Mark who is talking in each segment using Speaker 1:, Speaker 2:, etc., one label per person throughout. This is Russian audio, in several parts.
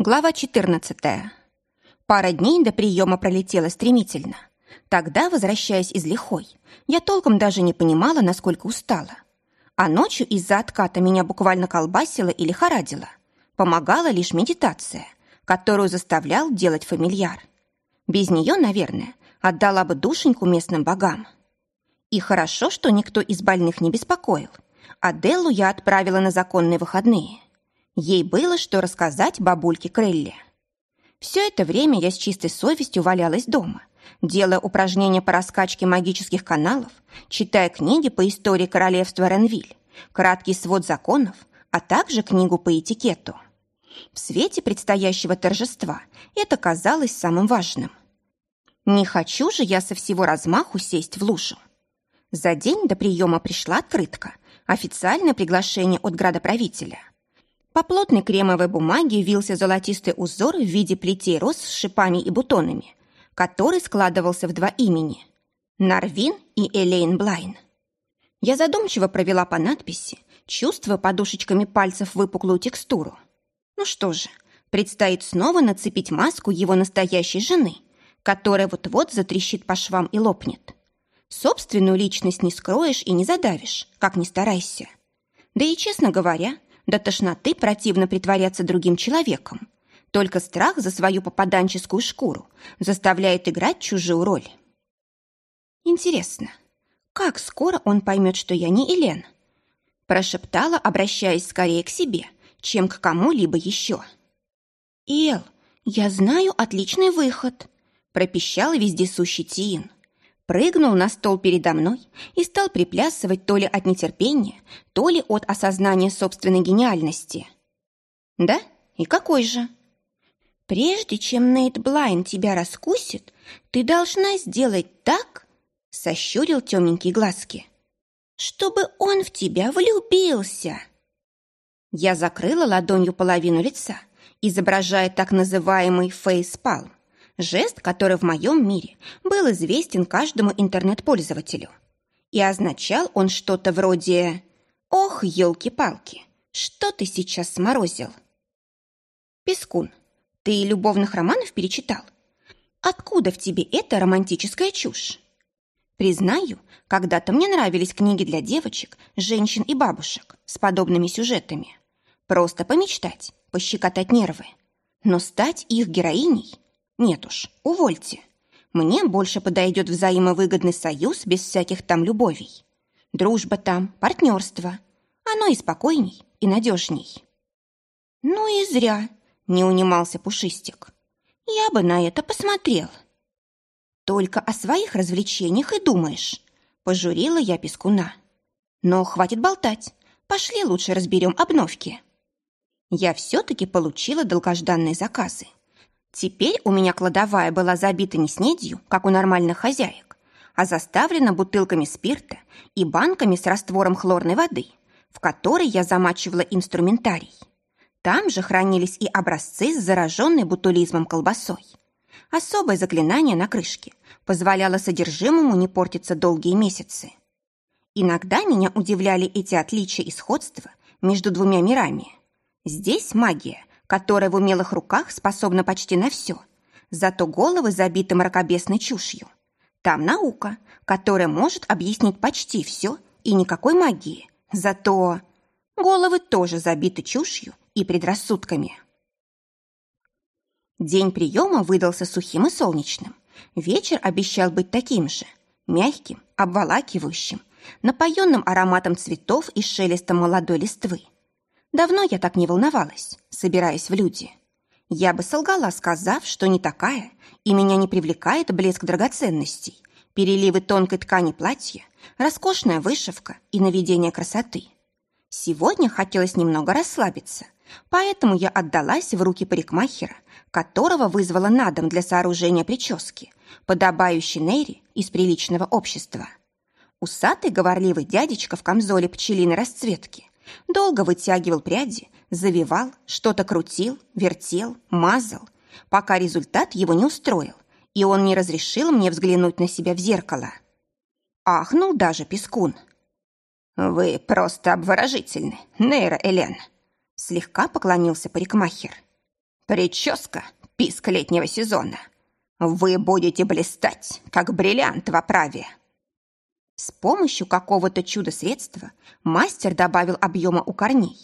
Speaker 1: Глава 14. Пара дней до приема пролетела стремительно. Тогда, возвращаясь из лихой, я толком даже не понимала, насколько устала. А ночью из-за отката меня буквально колбасило и лихорадило. Помогала лишь медитация, которую заставлял делать фамильяр. Без нее, наверное, отдала бы душеньку местным богам. И хорошо, что никто из больных не беспокоил. Аделлу я отправила на законные выходные – Ей было что рассказать бабульке Крелли. Все это время я с чистой совестью валялась дома, делая упражнения по раскачке магических каналов, читая книги по истории королевства Ренвиль, краткий свод законов, а также книгу по этикету. В свете предстоящего торжества это казалось самым важным. Не хочу же я со всего размаху сесть в лужу. За день до приема пришла открытка, официальное приглашение от градоправителя. По плотной кремовой бумаге вился золотистый узор в виде плетей роз с шипами и бутонами, который складывался в два имени – Нарвин и Элейн Блайн. Я задумчиво провела по надписи, чувствуя подушечками пальцев выпуклую текстуру. Ну что же, предстоит снова нацепить маску его настоящей жены, которая вот-вот затрещит по швам и лопнет. Собственную личность не скроешь и не задавишь, как ни старайся. Да и, честно говоря, до тошноты противно притворяться другим человеком. Только страх за свою попаданческую шкуру заставляет играть чужую роль. Интересно, как скоро он поймет, что я не Елен? Прошептала, обращаясь скорее к себе, чем к кому-либо еще. «Эл, я знаю отличный выход», пропищал вездесущий Тиин прыгнул на стол передо мной и стал приплясывать то ли от нетерпения, то ли от осознания собственной гениальности. «Да? И какой же?» «Прежде чем Нейт Блайн тебя раскусит, ты должна сделать так...» — сощурил темненькие глазки. «Чтобы он в тебя влюбился!» Я закрыла ладонью половину лица, изображая так называемый фейспалм. Жест, который в моем мире был известен каждому интернет-пользователю. И означал он что-то вроде «Ох, елки-палки, что ты сейчас сморозил?» «Пескун, ты любовных романов перечитал? Откуда в тебе эта романтическая чушь?» Признаю, когда-то мне нравились книги для девочек, женщин и бабушек с подобными сюжетами. Просто помечтать, пощекотать нервы. Но стать их героиней нет уж, увольте. Мне больше подойдет взаимовыгодный союз без всяких там любовей. Дружба там, партнерство. Оно и спокойней, и надежней. Ну и зря, не унимался Пушистик. Я бы на это посмотрел. Только о своих развлечениях и думаешь, пожурила я пескуна. Но хватит болтать. Пошли лучше разберем обновки. Я все-таки получила долгожданные заказы. Теперь у меня кладовая была забита не снедью, как у нормальных хозяек, а заставлена бутылками спирта и банками с раствором хлорной воды, в которой я замачивала инструментарий. Там же хранились и образцы с зараженной бутулизмом колбасой. Особое заклинание на крышке позволяло содержимому не портиться долгие месяцы. Иногда меня удивляли эти отличия и сходства между двумя мирами. Здесь магия, которая в умелых руках способна почти на все, зато головы забиты мракобесной чушью. Там наука, которая может объяснить почти все и никакой магии, зато головы тоже забиты чушью и предрассудками. День приема выдался сухим и солнечным. Вечер обещал быть таким же, мягким, обволакивающим, напоенным ароматом цветов и шелестом молодой листвы. Давно я так не волновалась, собираясь в люди. Я бы солгала, сказав, что не такая, и меня не привлекает блеск драгоценностей, переливы тонкой ткани платья, роскошная вышивка и наведение красоты. Сегодня хотелось немного расслабиться, поэтому я отдалась в руки парикмахера, которого вызвала на дом для сооружения прически, подобающей Нейри из приличного общества. Усатый говорливый дядечка в камзоле пчелиной расцветки Долго вытягивал пряди, завивал, что-то крутил, вертел, мазал, пока результат его не устроил, и он не разрешил мне взглянуть на себя в зеркало. Ахнул даже Пескун. «Вы просто обворожительны, Нейра Элен!» Слегка поклонился парикмахер. Прическа — писк летнего сезона. Вы будете блистать, как бриллиант в оправе. С помощью какого-то чудо-средства мастер добавил объема у корней.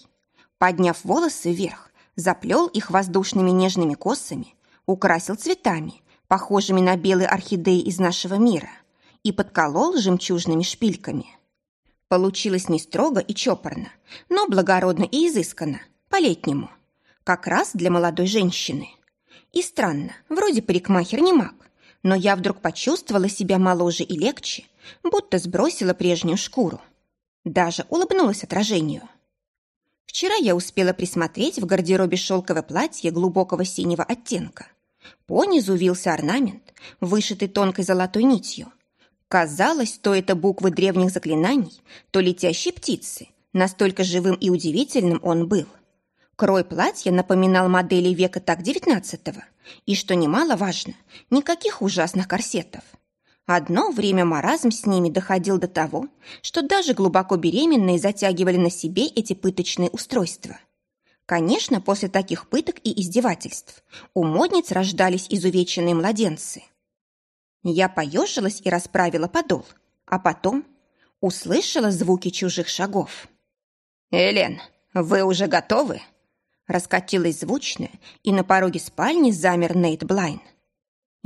Speaker 1: Подняв волосы вверх, заплел их воздушными нежными косами, украсил цветами, похожими на белые орхидеи из нашего мира, и подколол жемчужными шпильками. Получилось не строго и чопорно, но благородно и изысканно, по-летнему. Как раз для молодой женщины. И странно, вроде парикмахер не маг, но я вдруг почувствовала себя моложе и легче, будто сбросила прежнюю шкуру. Даже улыбнулась отражению. Вчера я успела присмотреть в гардеробе шелковое платье глубокого синего оттенка. По низу вился орнамент, вышитый тонкой золотой нитью. Казалось, то это буквы древних заклинаний, то летящие птицы. Настолько живым и удивительным он был. Крой платья напоминал модели века так девятнадцатого. И, что немаловажно, никаких ужасных корсетов. Одно время маразм с ними доходил до того, что даже глубоко беременные затягивали на себе эти пыточные устройства. Конечно, после таких пыток и издевательств у модниц рождались изувеченные младенцы. Я поежилась и расправила подол, а потом услышала звуки чужих шагов. «Элен, вы уже готовы?» Раскатилась звучная, и на пороге спальни замер Нейт Блайн.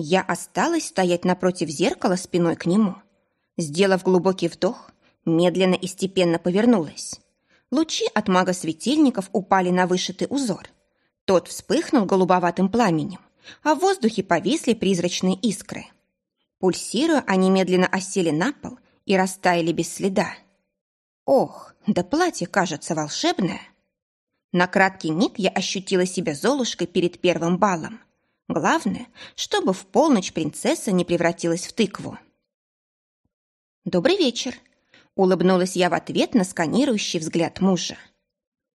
Speaker 1: Я осталась стоять напротив зеркала спиной к нему. Сделав глубокий вдох, медленно и степенно повернулась. Лучи от мага-светильников упали на вышитый узор. Тот вспыхнул голубоватым пламенем, а в воздухе повисли призрачные искры. Пульсируя, они медленно осели на пол и растаяли без следа. Ох, да платье кажется волшебное. На краткий миг я ощутила себя золушкой перед первым балом. Главное, чтобы в полночь принцесса не превратилась в тыкву. «Добрый вечер», — улыбнулась я в ответ на сканирующий взгляд мужа.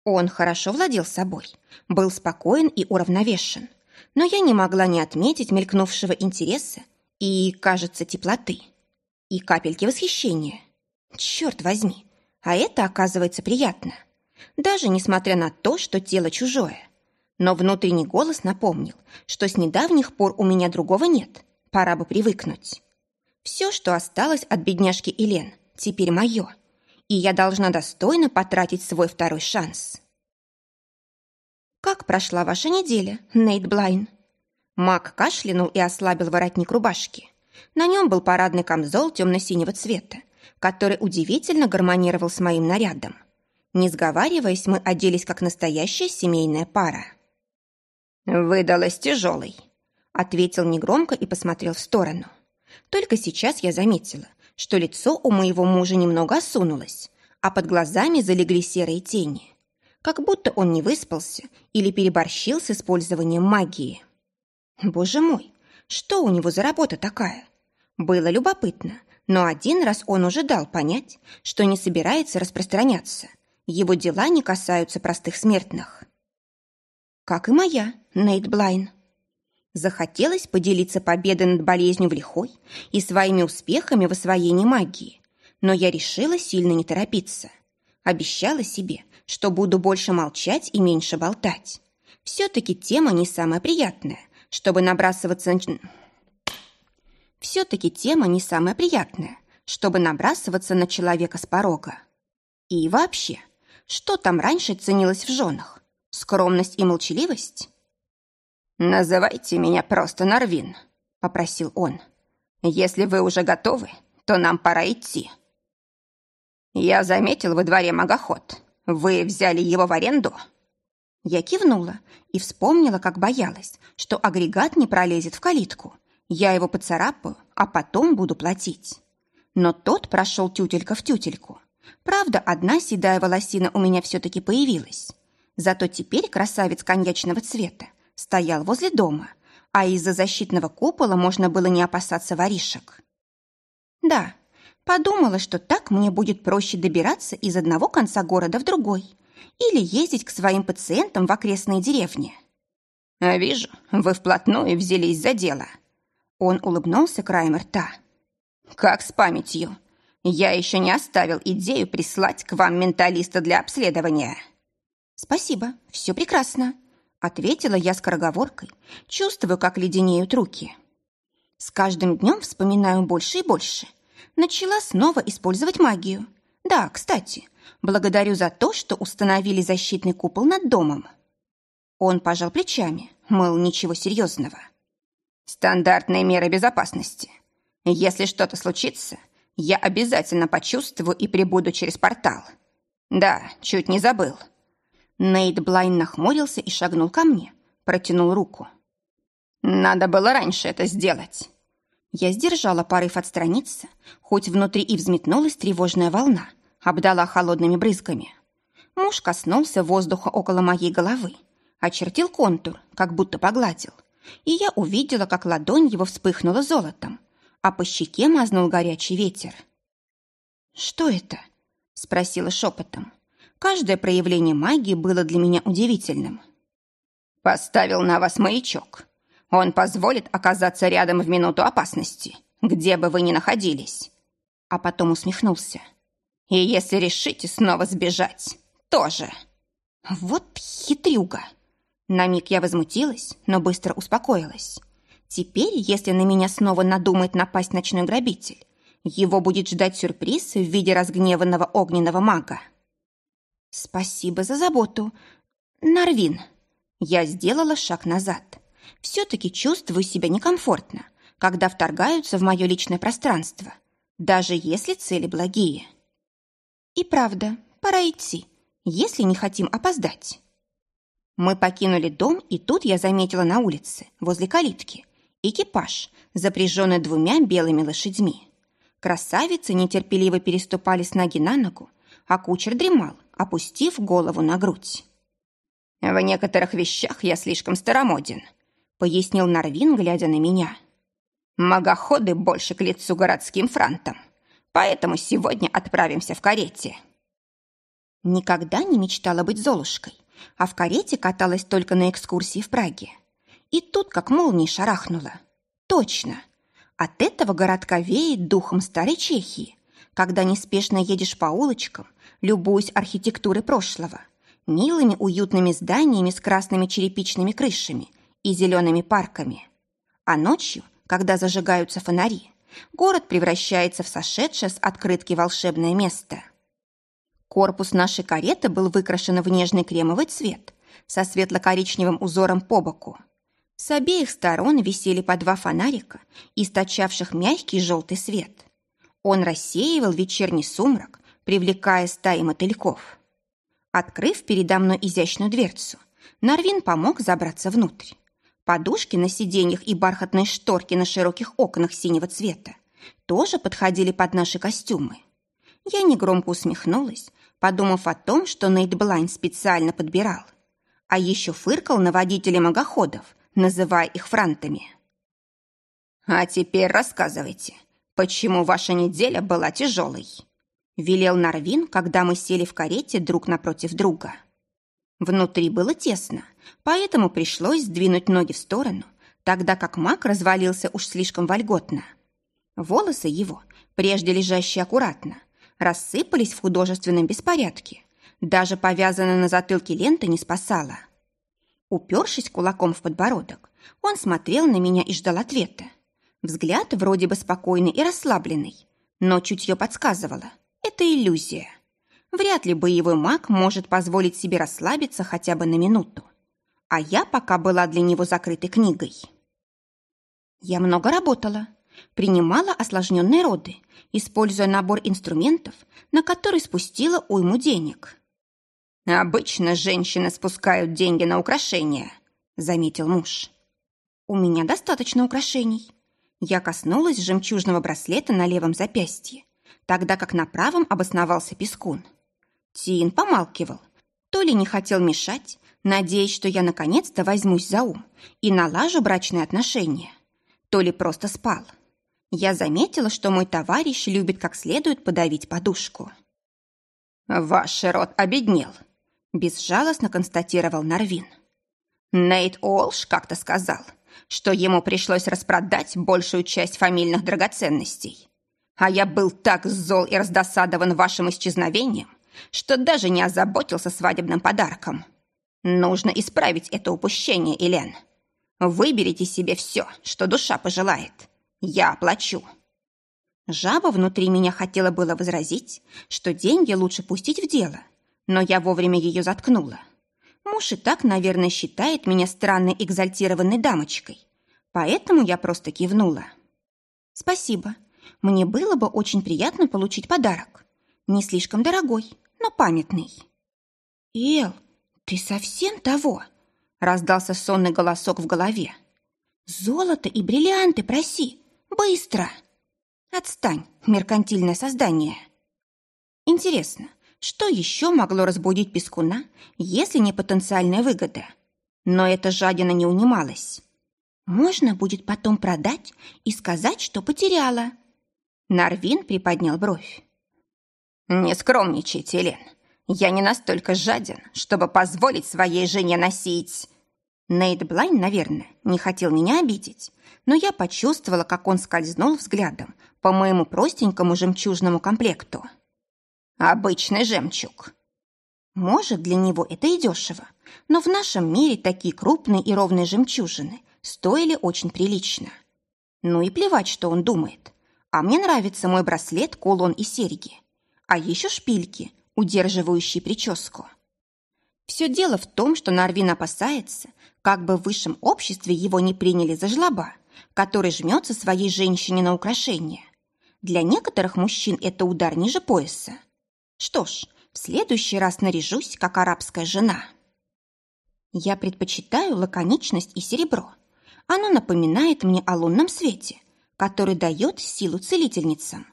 Speaker 1: Он хорошо владел собой, был спокоен и уравновешен, но я не могла не отметить мелькнувшего интереса и, кажется, теплоты, и капельки восхищения. Черт возьми, а это, оказывается, приятно, даже несмотря на то, что тело чужое. Но внутренний голос напомнил, что с недавних пор у меня другого нет. Пора бы привыкнуть. Все, что осталось от бедняжки Елен, теперь мое. И я должна достойно потратить свой второй шанс. «Как прошла ваша неделя, Нейт Блайн?» Мак кашлянул и ослабил воротник рубашки. На нем был парадный камзол темно-синего цвета, который удивительно гармонировал с моим нарядом. Не сговариваясь, мы оделись как настоящая семейная пара. «Выдалась тяжелой», — ответил негромко и посмотрел в сторону. Только сейчас я заметила, что лицо у моего мужа немного осунулось, а под глазами залегли серые тени. Как будто он не выспался или переборщил с использованием магии. Боже мой, что у него за работа такая? Было любопытно, но один раз он уже дал понять, что не собирается распространяться. Его дела не касаются простых смертных как и моя, Нейт Блайн. Захотелось поделиться победой над болезнью в лихой и своими успехами в освоении магии, но я решила сильно не торопиться. Обещала себе, что буду больше молчать и меньше болтать. Все-таки тема не самая приятная, чтобы набрасываться... Все-таки тема не самая приятная, чтобы набрасываться на человека с порога. И вообще, что там раньше ценилось в женах? Скромность и молчаливость? «Называйте меня просто Нарвин», — попросил он. «Если вы уже готовы, то нам пора идти». «Я заметил во дворе магоход. Вы взяли его в аренду?» Я кивнула и вспомнила, как боялась, что агрегат не пролезет в калитку. Я его поцарапаю, а потом буду платить. Но тот прошел тютелька в тютельку. Правда, одна седая волосина у меня все-таки появилась. Зато теперь красавец коньячного цвета стоял возле дома, а из-за защитного купола можно было не опасаться воришек. Да, подумала, что так мне будет проще добираться из одного конца города в другой или ездить к своим пациентам в окрестные деревни. «А вижу, вы вплотную взялись за дело». Он улыбнулся краем рта. «Как с памятью? Я еще не оставил идею прислать к вам менталиста для обследования». «Спасибо, все прекрасно», Ответила я скороговоркой, чувствую, как леденеют руки. С каждым днем вспоминаю больше и больше. Начала снова использовать магию. Да, кстати, благодарю за то, что установили защитный купол над домом. Он пожал плечами, мол, ничего серьезного. Стандартные меры безопасности. Если что-то случится, я обязательно почувствую и прибуду через портал. Да, чуть не забыл. Нейт Блайн нахмурился и шагнул ко мне, протянул руку. Надо было раньше это сделать. Я сдержала порыв отстраниться, хоть внутри и взметнулась тревожная волна, обдала холодными брызгами. Муж коснулся воздуха около моей головы, очертил контур, как будто погладил, и я увидела, как ладонь его вспыхнула золотом, а по щеке мазнул горячий ветер. «Что это?» — спросила шепотом. Каждое проявление магии было для меня удивительным. «Поставил на вас маячок. Он позволит оказаться рядом в минуту опасности, где бы вы ни находились». А потом усмехнулся. «И если решите снова сбежать, тоже». «Вот хитрюга!» На миг я возмутилась, но быстро успокоилась. Теперь, если на меня снова надумает напасть ночной грабитель, его будет ждать сюрприз в виде разгневанного огненного мага. «Спасибо за заботу, Нарвин». Я сделала шаг назад. Все-таки чувствую себя некомфортно, когда вторгаются в мое личное пространство, даже если цели благие. И правда, пора идти, если не хотим опоздать. Мы покинули дом, и тут я заметила на улице, возле калитки, экипаж, запряженный двумя белыми лошадьми. Красавицы нетерпеливо переступали с ноги на ногу, а кучер дремал, опустив голову на грудь. «В некоторых вещах я слишком старомоден», пояснил Нарвин, глядя на меня. «Магоходы больше к лицу городским франтам, поэтому сегодня отправимся в карете». Никогда не мечтала быть Золушкой, а в карете каталась только на экскурсии в Праге. И тут как молнией шарахнула. Точно. От этого городка веет духом старой Чехии, когда неспешно едешь по улочкам, любуясь архитектурой прошлого, милыми уютными зданиями с красными черепичными крышами и зелеными парками. А ночью, когда зажигаются фонари, город превращается в сошедшее с открытки волшебное место. Корпус нашей кареты был выкрашен в нежный кремовый цвет со светло-коричневым узором по боку. С обеих сторон висели по два фонарика, источавших мягкий желтый свет. Он рассеивал вечерний сумрак, привлекая стаи мотыльков. Открыв передо мной изящную дверцу, Нарвин помог забраться внутрь. Подушки на сиденьях и бархатные шторки на широких окнах синего цвета тоже подходили под наши костюмы. Я негромко усмехнулась, подумав о том, что Нейт Блайн специально подбирал. А еще фыркал на водителей магоходов, называя их франтами. «А теперь рассказывайте, почему ваша неделя была тяжелой?» Велел Нарвин, когда мы сели в карете друг напротив друга. Внутри было тесно, поэтому пришлось сдвинуть ноги в сторону, тогда как маг развалился уж слишком вольготно. Волосы его, прежде лежащие аккуратно, рассыпались в художественном беспорядке. Даже повязанная на затылке лента не спасала. Упершись кулаком в подбородок, он смотрел на меня и ждал ответа. Взгляд вроде бы спокойный и расслабленный, но чутье подсказывало. Это иллюзия. Вряд ли боевой маг может позволить себе расслабиться хотя бы на минуту. А я пока была для него закрытой книгой. Я много работала, принимала осложненные роды, используя набор инструментов, на который спустила уйму денег. «Обычно женщины спускают деньги на украшения», — заметил муж. «У меня достаточно украшений». Я коснулась жемчужного браслета на левом запястье, тогда как на правом обосновался пескун. Тин помалкивал, то ли не хотел мешать, надеясь, что я наконец-то возьмусь за ум и налажу брачные отношения, то ли просто спал. Я заметила, что мой товарищ любит как следует подавить подушку. «Ваш род обеднел», – безжалостно констатировал Нарвин. Нейт Олш как-то сказал, что ему пришлось распродать большую часть фамильных драгоценностей. А я был так зол и раздосадован вашим исчезновением, что даже не озаботился свадебным подарком. Нужно исправить это упущение, Элен. Выберите себе все, что душа пожелает. Я оплачу. Жаба внутри меня хотела было возразить, что деньги лучше пустить в дело, но я вовремя ее заткнула. Муж и так, наверное, считает меня странной экзальтированной дамочкой, поэтому я просто кивнула. Спасибо. Мне было бы очень приятно получить подарок. Не слишком дорогой, но памятный. Эл, ты совсем того? Раздался сонный голосок в голове. Золото и бриллианты проси, быстро! Отстань, меркантильное создание. Интересно, что еще могло разбудить Пескуна, если не потенциальная выгода? Но эта жадина не унималась. Можно будет потом продать и сказать, что потеряла. Нарвин приподнял бровь. «Не скромничайте, Елен. Я не настолько жаден, чтобы позволить своей жене носить...» Нейт Блайн, наверное, не хотел меня обидеть, но я почувствовала, как он скользнул взглядом по моему простенькому жемчужному комплекту. Обычный жемчуг. Может, для него это и дешево, но в нашем мире такие крупные и ровные жемчужины стоили очень прилично. Ну и плевать, что он думает. А мне нравится мой браслет, кулон и серьги. А еще шпильки, удерживающие прическу. Все дело в том, что Нарвин опасается, как бы в высшем обществе его не приняли за жлоба, который жмется своей женщине на украшение. Для некоторых мужчин это удар ниже пояса. Что ж, в следующий раз наряжусь, как арабская жена. Я предпочитаю лаконичность и серебро. Оно напоминает мне о лунном свете, который дает силу целительницам.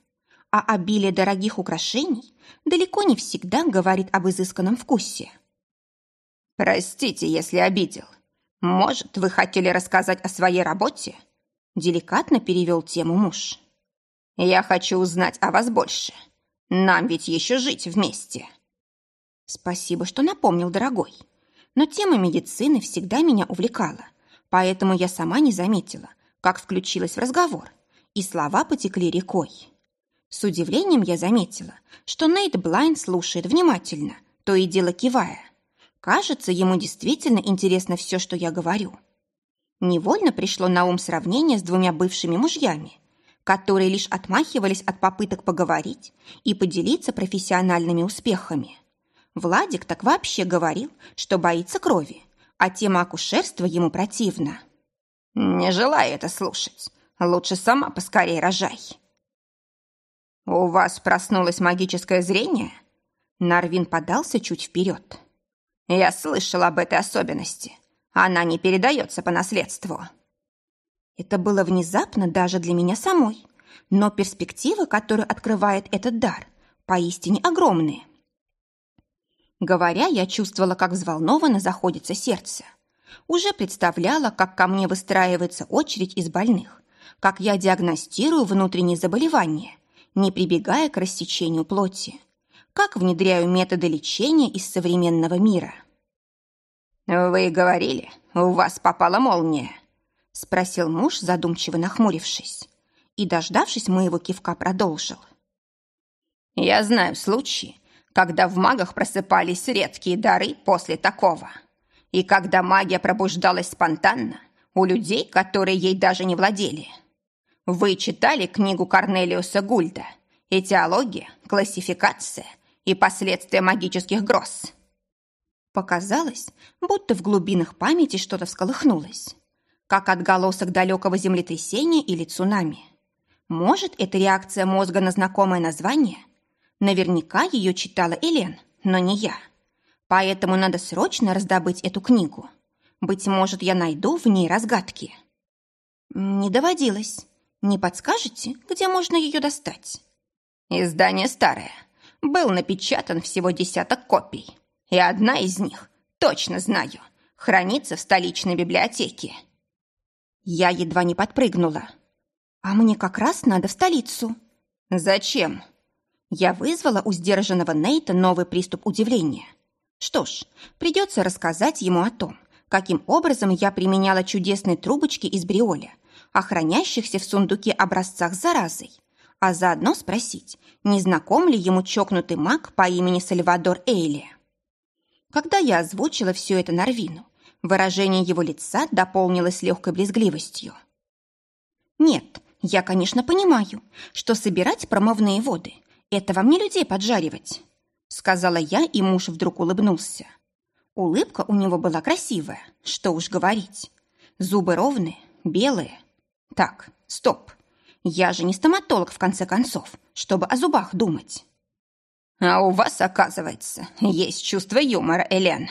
Speaker 1: А обилие дорогих украшений далеко не всегда говорит об изысканном вкусе. «Простите, если обидел. Может, вы хотели рассказать о своей работе?» Деликатно перевел тему муж. «Я хочу узнать о вас больше. Нам ведь еще жить вместе». «Спасибо, что напомнил, дорогой. Но тема медицины всегда меня увлекала, поэтому я сама не заметила, как включилась в разговор, и слова потекли рекой. С удивлением я заметила, что Нейт Блайн слушает внимательно, то и дело кивая. Кажется, ему действительно интересно все, что я говорю. Невольно пришло на ум сравнение с двумя бывшими мужьями, которые лишь отмахивались от попыток поговорить и поделиться профессиональными успехами. Владик так вообще говорил, что боится крови, а тема акушерства ему противна. «Не желаю это слушать. Лучше сама поскорее рожай». «У вас проснулось магическое зрение?» Нарвин подался чуть вперед. «Я слышал об этой особенности. Она не передается по наследству». Это было внезапно даже для меня самой, но перспективы, которые открывает этот дар, поистине огромные. Говоря, я чувствовала, как взволнованно заходится сердце. Уже представляла, как ко мне выстраивается очередь из больных, как я диагностирую внутренние заболевания, не прибегая к рассечению плоти, как внедряю методы лечения из современного мира. «Вы говорили, у вас попала молния», спросил муж, задумчиво нахмурившись, и, дождавшись моего кивка, продолжил. «Я знаю случаи, когда в магах просыпались редкие дары после такого, и когда магия пробуждалась спонтанно у людей, которые ей даже не владели. Вы читали книгу Корнелиуса Гульда «Этиология, классификация и последствия магических гроз»?» Показалось, будто в глубинах памяти что-то всколыхнулось как отголосок далекого землетрясения или цунами. Может, это реакция мозга на знакомое название? Наверняка ее читала Элен, но не я. Поэтому надо срочно раздобыть эту книгу. Быть может, я найду в ней разгадки. Не доводилось. Не подскажете, где можно ее достать? Издание старое. Был напечатан всего десяток копий. И одна из них, точно знаю, хранится в столичной библиотеке. Я едва не подпрыгнула. А мне как раз надо в столицу. Зачем? Я вызвала у сдержанного Нейта новый приступ удивления. Что ж, придется рассказать ему о том, каким образом я применяла чудесные трубочки из бриоля, охраняющихся в сундуке образцах заразой, а заодно спросить, не знаком ли ему чокнутый маг по имени Сальвадор Эйли. Когда я озвучила все это Нарвину, выражение его лица дополнилось легкой брезгливостью. «Нет, я, конечно, понимаю, что собирать промывные воды – это вам не людей поджаривать», сказала я, и муж вдруг улыбнулся. Улыбка у него была красивая, что уж говорить. Зубы ровные, белые. Так, стоп. Я же не стоматолог, в конце концов, чтобы о зубах думать. А у вас, оказывается, есть чувство юмора, Элен.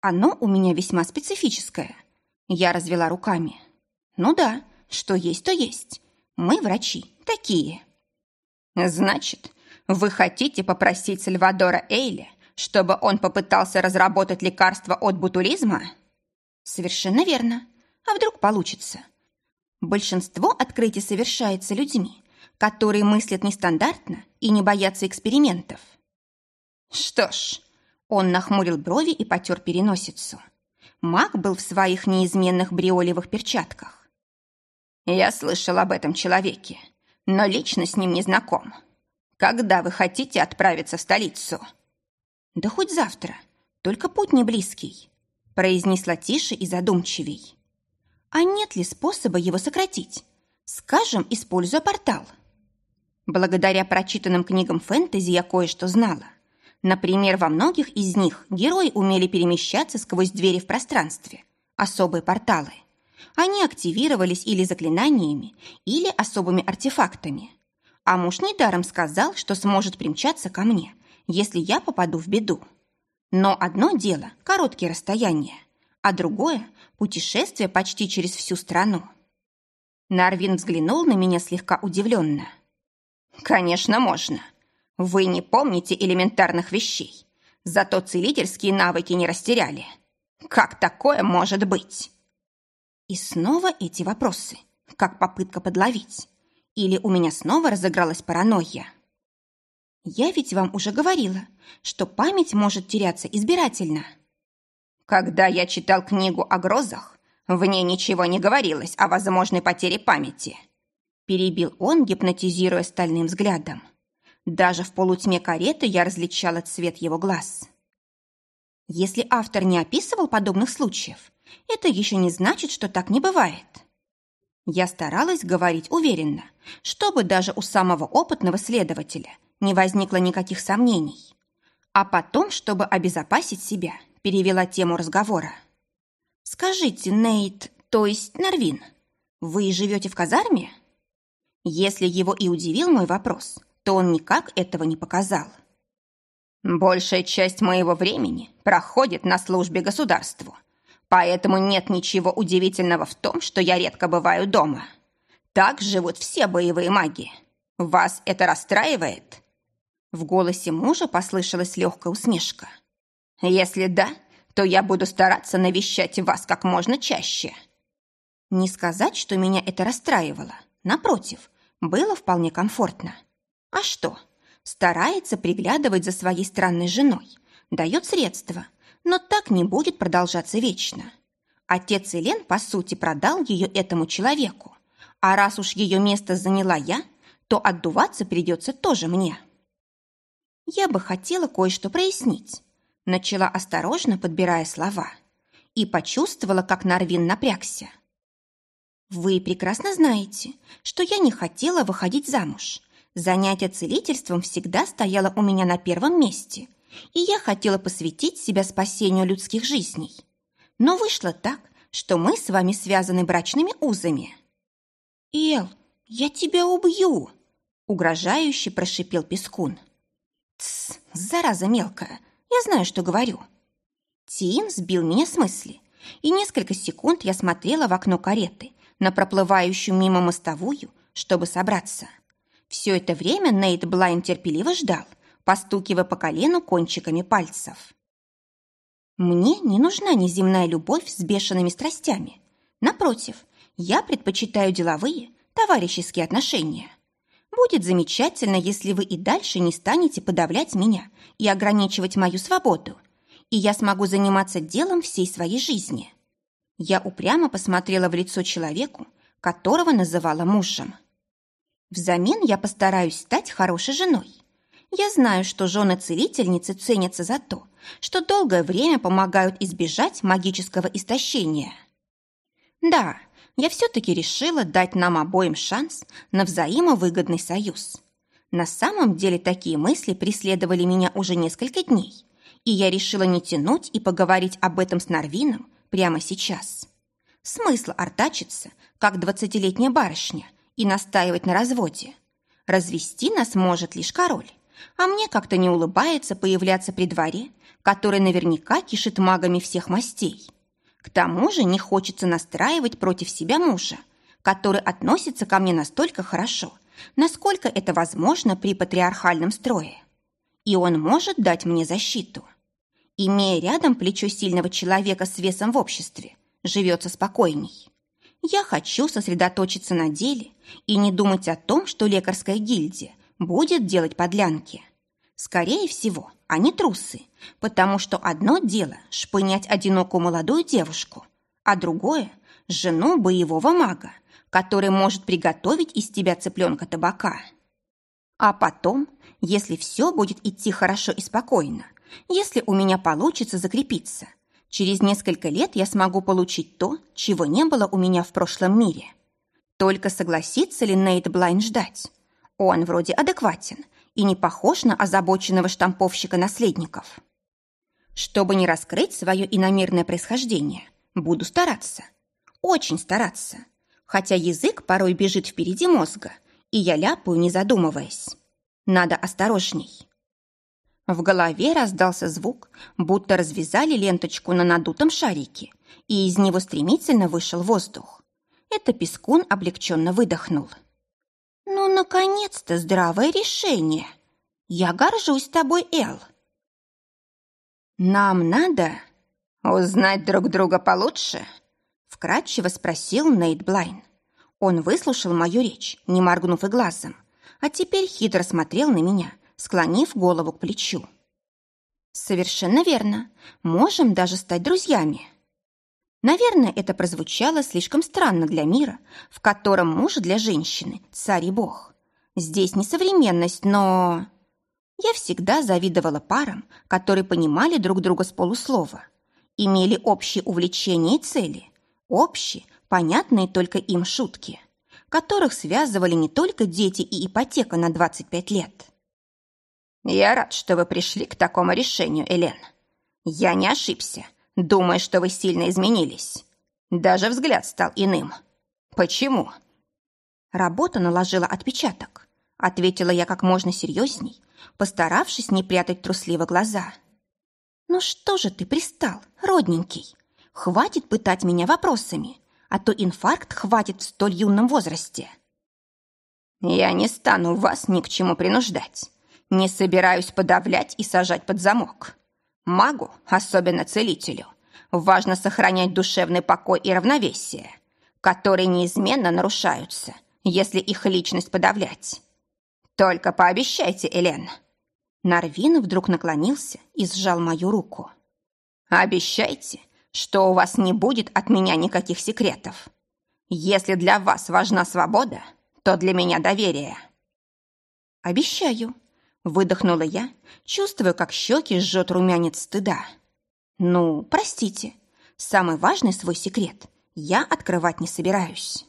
Speaker 1: Оно у меня весьма специфическое. Я развела руками. Ну да, что есть, то есть. Мы, врачи, такие. Значит, вы хотите попросить Сальвадора Эйли, чтобы он попытался разработать лекарство от бутулизма? Совершенно верно. А вдруг получится? Большинство открытий совершается людьми, которые мыслят нестандартно и не боятся экспериментов. Что ж, он нахмурил брови и потер переносицу. Маг был в своих неизменных бриолевых перчатках. Я слышал об этом человеке, но лично с ним не знаком. Когда вы хотите отправиться в столицу? Да хоть завтра, только путь не близкий, произнесла тише и задумчивей. А нет ли способа его сократить? Скажем, используя портал. Благодаря прочитанным книгам фэнтези я кое-что знала. Например, во многих из них герои умели перемещаться сквозь двери в пространстве, особые порталы. Они активировались или заклинаниями, или особыми артефактами. А муж недаром сказал, что сможет примчаться ко мне, если я попаду в беду. Но одно дело – короткие расстояния, а другое – путешествие почти через всю страну. Нарвин взглянул на меня слегка удивленно. «Конечно, можно. Вы не помните элементарных вещей, зато целительские навыки не растеряли. Как такое может быть?» И снова эти вопросы, как попытка подловить. Или у меня снова разыгралась паранойя? Я ведь вам уже говорила, что память может теряться избирательно. Когда я читал книгу о грозах, в ней ничего не говорилось о возможной потере памяти. Перебил он, гипнотизируя стальным взглядом. Даже в полутьме кареты я различала цвет его глаз. Если автор не описывал подобных случаев, это еще не значит, что так не бывает. Я старалась говорить уверенно, чтобы даже у самого опытного следователя не возникло никаких сомнений. А потом, чтобы обезопасить себя, перевела тему разговора. «Скажите, Нейт, то есть Нарвин, вы живете в казарме?» Если его и удивил мой вопрос, то он никак этого не показал. «Большая часть моего времени проходит на службе государству», Поэтому нет ничего удивительного в том, что я редко бываю дома. Так живут все боевые маги. Вас это расстраивает?» В голосе мужа послышалась легкая усмешка. «Если да, то я буду стараться навещать вас как можно чаще». Не сказать, что меня это расстраивало. Напротив, было вполне комфортно. А что? Старается приглядывать за своей странной женой, дает средства – но так не будет продолжаться вечно. Отец Элен, по сути, продал ее этому человеку. А раз уж ее место заняла я, то отдуваться придется тоже мне. Я бы хотела кое-что прояснить. Начала осторожно, подбирая слова. И почувствовала, как Нарвин напрягся. Вы прекрасно знаете, что я не хотела выходить замуж. Занятие целительством всегда стояло у меня на первом месте – и я хотела посвятить себя спасению людских жизней. Но вышло так, что мы с вами связаны брачными узами. «Эл, я тебя убью!» — угрожающе прошипел Пескун. «Тсс, зараза мелкая, я знаю, что говорю». Тин сбил меня с мысли, и несколько секунд я смотрела в окно кареты на проплывающую мимо мостовую, чтобы собраться. Все это время Нейт Блайн терпеливо ждал, постукивая по колену кончиками пальцев. Мне не нужна неземная любовь с бешеными страстями. Напротив, я предпочитаю деловые, товарищеские отношения. Будет замечательно, если вы и дальше не станете подавлять меня и ограничивать мою свободу, и я смогу заниматься делом всей своей жизни. Я упрямо посмотрела в лицо человеку, которого называла мужем. Взамен я постараюсь стать хорошей женой, я знаю, что жены целительницы ценятся за то, что долгое время помогают избежать магического истощения. Да, я все-таки решила дать нам обоим шанс на взаимовыгодный союз. На самом деле такие мысли преследовали меня уже несколько дней, и я решила не тянуть и поговорить об этом с Нарвином прямо сейчас. Смысл артачиться, как двадцатилетняя барышня, и настаивать на разводе. Развести нас может лишь король, а мне как-то не улыбается появляться при дворе, который наверняка кишит магами всех мастей. К тому же не хочется настраивать против себя мужа, который относится ко мне настолько хорошо, насколько это возможно при патриархальном строе. И он может дать мне защиту. Имея рядом плечо сильного человека с весом в обществе, живется спокойней. Я хочу сосредоточиться на деле и не думать о том, что лекарская гильдия будет делать подлянки. Скорее всего, они трусы, потому что одно дело шпынять одинокую молодую девушку, а другое – жену боевого мага, который может приготовить из тебя цыпленка табака. А потом, если все будет идти хорошо и спокойно, если у меня получится закрепиться, через несколько лет я смогу получить то, чего не было у меня в прошлом мире. Только согласится ли Нейт Блайн ждать? Он вроде адекватен и не похож на озабоченного штамповщика наследников. Чтобы не раскрыть свое иномерное происхождение, буду стараться. Очень стараться. Хотя язык порой бежит впереди мозга, и я ляпаю, не задумываясь. Надо осторожней. В голове раздался звук, будто развязали ленточку на надутом шарике, и из него стремительно вышел воздух. Это Пескун облегченно выдохнул. «Ну, наконец-то здравое решение! Я горжусь тобой, Эл!» «Нам надо узнать друг друга получше?» Вкратчиво спросил Нейт Блайн. Он выслушал мою речь, не моргнув и глазом, а теперь хитро смотрел на меня, склонив голову к плечу. «Совершенно верно. Можем даже стать друзьями». Наверное, это прозвучало слишком странно для мира, в котором муж для женщины – царь и бог. Здесь не современность, но... Я всегда завидовала парам, которые понимали друг друга с полуслова, имели общие увлечения и цели, общие, понятные только им шутки, которых связывали не только дети и ипотека на 25 лет. «Я рад, что вы пришли к такому решению, Элен. Я не ошибся, думая, что вы сильно изменились. Даже взгляд стал иным. Почему?» Работа наложила отпечаток, ответила я как можно серьезней, постаравшись не прятать трусливо глаза. «Ну что же ты пристал, родненький? Хватит пытать меня вопросами, а то инфаркт хватит в столь юном возрасте». «Я не стану вас ни к чему принуждать. Не собираюсь подавлять и сажать под замок. Магу, особенно целителю, важно сохранять душевный покой и равновесие, которые неизменно нарушаются, если их личность подавлять. Только пообещайте, Элен». Нарвин вдруг наклонился и сжал мою руку. «Обещайте, что у вас не будет от меня никаких секретов. Если для вас важна свобода, то для меня доверие». «Обещаю», — выдохнула я, чувствуя, как щеки жжет румянец стыда. «Ну, простите, самый важный свой секрет я открывать не собираюсь».